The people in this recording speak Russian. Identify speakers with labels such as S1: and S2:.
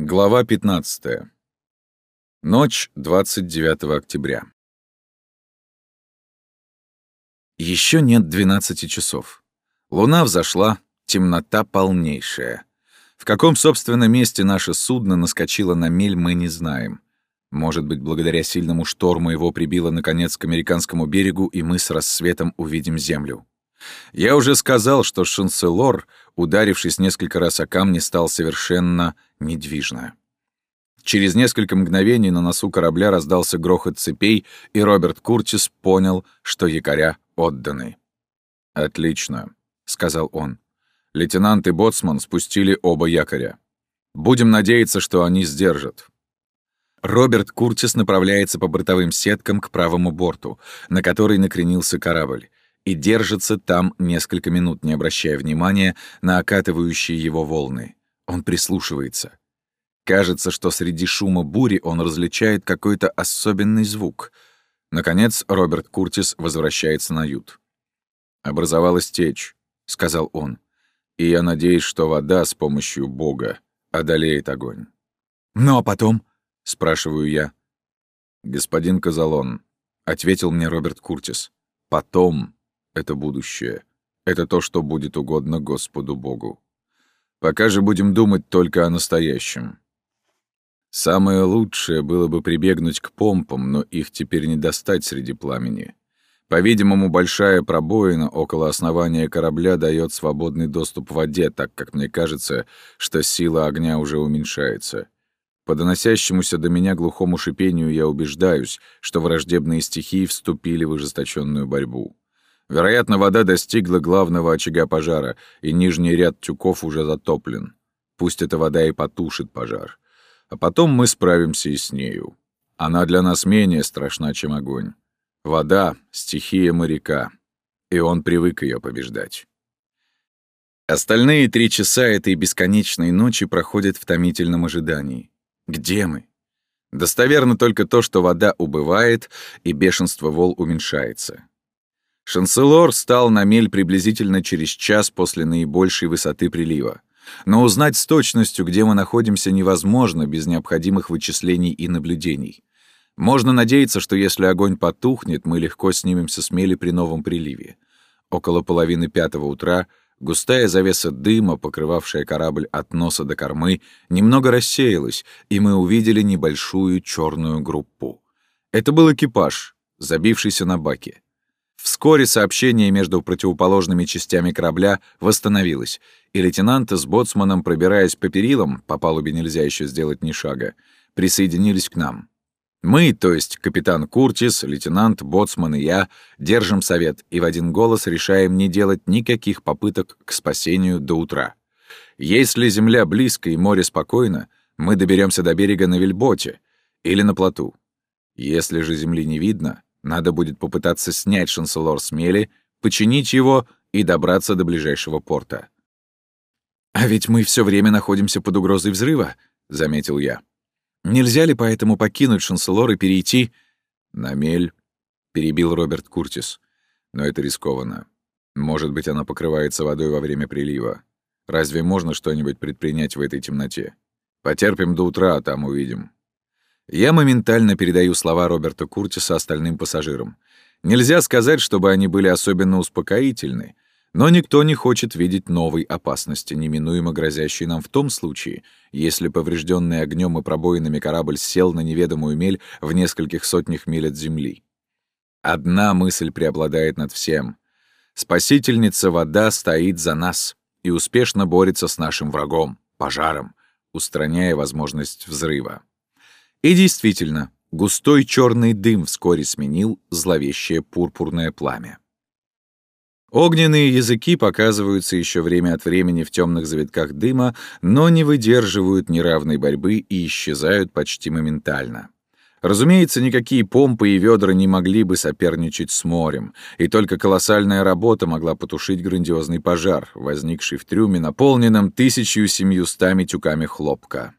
S1: Глава 15. Ночь 29 октября. Еще нет 12 часов. Луна взошла, темнота полнейшая. В каком, собственно, месте наше судно наскочило на мель, мы не знаем. Может быть, благодаря сильному шторму его прибило, наконец, к американскому берегу, и мы с рассветом увидим землю. Я уже сказал, что шанселор, ударившись несколько раз о камни, стал совершенно недвижно. Через несколько мгновений на носу корабля раздался грохот цепей, и Роберт Куртис понял, что якоря отданы. «Отлично», — сказал он. Лейтенант и боцман спустили оба якоря. Будем надеяться, что они сдержат. Роберт Куртис направляется по бортовым сеткам к правому борту, на который накренился корабль, и держится там несколько минут, не обращая внимания на окатывающие его волны. Он прислушивается. Кажется, что среди шума бури он различает какой-то особенный звук. Наконец Роберт Куртис возвращается на ют. «Образовалась течь», — сказал он, — «и я надеюсь, что вода с помощью Бога одолеет огонь». «Ну а потом?» — спрашиваю я. «Господин Казалон», — ответил мне Роберт Куртис, — «потом — это будущее. Это то, что будет угодно Господу Богу. Пока же будем думать только о настоящем. Самое лучшее было бы прибегнуть к помпам, но их теперь не достать среди пламени. По-видимому, большая пробоина около основания корабля дает свободный доступ в воде, так как мне кажется, что сила огня уже уменьшается. По доносящемуся до меня глухому шипению я убеждаюсь, что враждебные стихии вступили в ожесточенную борьбу. Вероятно, вода достигла главного очага пожара, и нижний ряд тюков уже затоплен. Пусть эта вода и потушит пожар. А потом мы справимся и с нею. Она для нас менее страшна, чем огонь. Вода — стихия моряка, и он привык ее побеждать. Остальные три часа этой бесконечной ночи проходят в томительном ожидании. Где мы? Достоверно только то, что вода убывает, и бешенство вол уменьшается. Шанселор стал на мель приблизительно через час после наибольшей высоты прилива. Но узнать с точностью, где мы находимся, невозможно без необходимых вычислений и наблюдений. Можно надеяться, что если огонь потухнет, мы легко снимемся с мели при новом приливе. Около половины пятого утра густая завеса дыма, покрывавшая корабль от носа до кормы, немного рассеялась, и мы увидели небольшую черную группу. Это был экипаж, забившийся на баке. Вскоре сообщение между противоположными частями корабля восстановилось, и лейтенант с боцманом, пробираясь по перилам, по палубе нельзя еще сделать ни шага, присоединились к нам. Мы, то есть капитан Куртис, лейтенант, боцман и я, держим совет и в один голос решаем не делать никаких попыток к спасению до утра. Если земля близко и море спокойно, мы доберемся до берега на вельботе или на плоту. Если же земли не видно, надо будет попытаться снять шанселор с мели, починить его и добраться до ближайшего порта. «А ведь мы все время находимся под угрозой взрыва», — заметил я. «Нельзя ли поэтому покинуть шанселор и перейти...» «На мель», — перебил Роберт Куртис. «Но это рискованно. Может быть, она покрывается водой во время прилива. Разве можно что-нибудь предпринять в этой темноте? Потерпим до утра, а там увидим». Я моментально передаю слова Роберта Куртиса остальным пассажирам. Нельзя сказать, чтобы они были особенно успокоительны, но никто не хочет видеть новой опасности, неминуемо грозящей нам в том случае, если поврежденный огнем и пробоинами корабль сел на неведомую мель в нескольких сотнях миль от земли. Одна мысль преобладает над всем. Спасительница вода стоит за нас и успешно борется с нашим врагом, пожаром, устраняя возможность взрыва. И действительно, густой черный дым вскоре сменил зловещее пурпурное пламя. Огненные языки показываются еще время от времени в темных завитках дыма, но не выдерживают неравной борьбы и исчезают почти моментально. Разумеется, никакие помпы и ведра не могли бы соперничать с морем, и только колоссальная работа могла потушить грандиозный пожар, возникший в трюме, наполненном тысячью семьюстами тюками хлопка.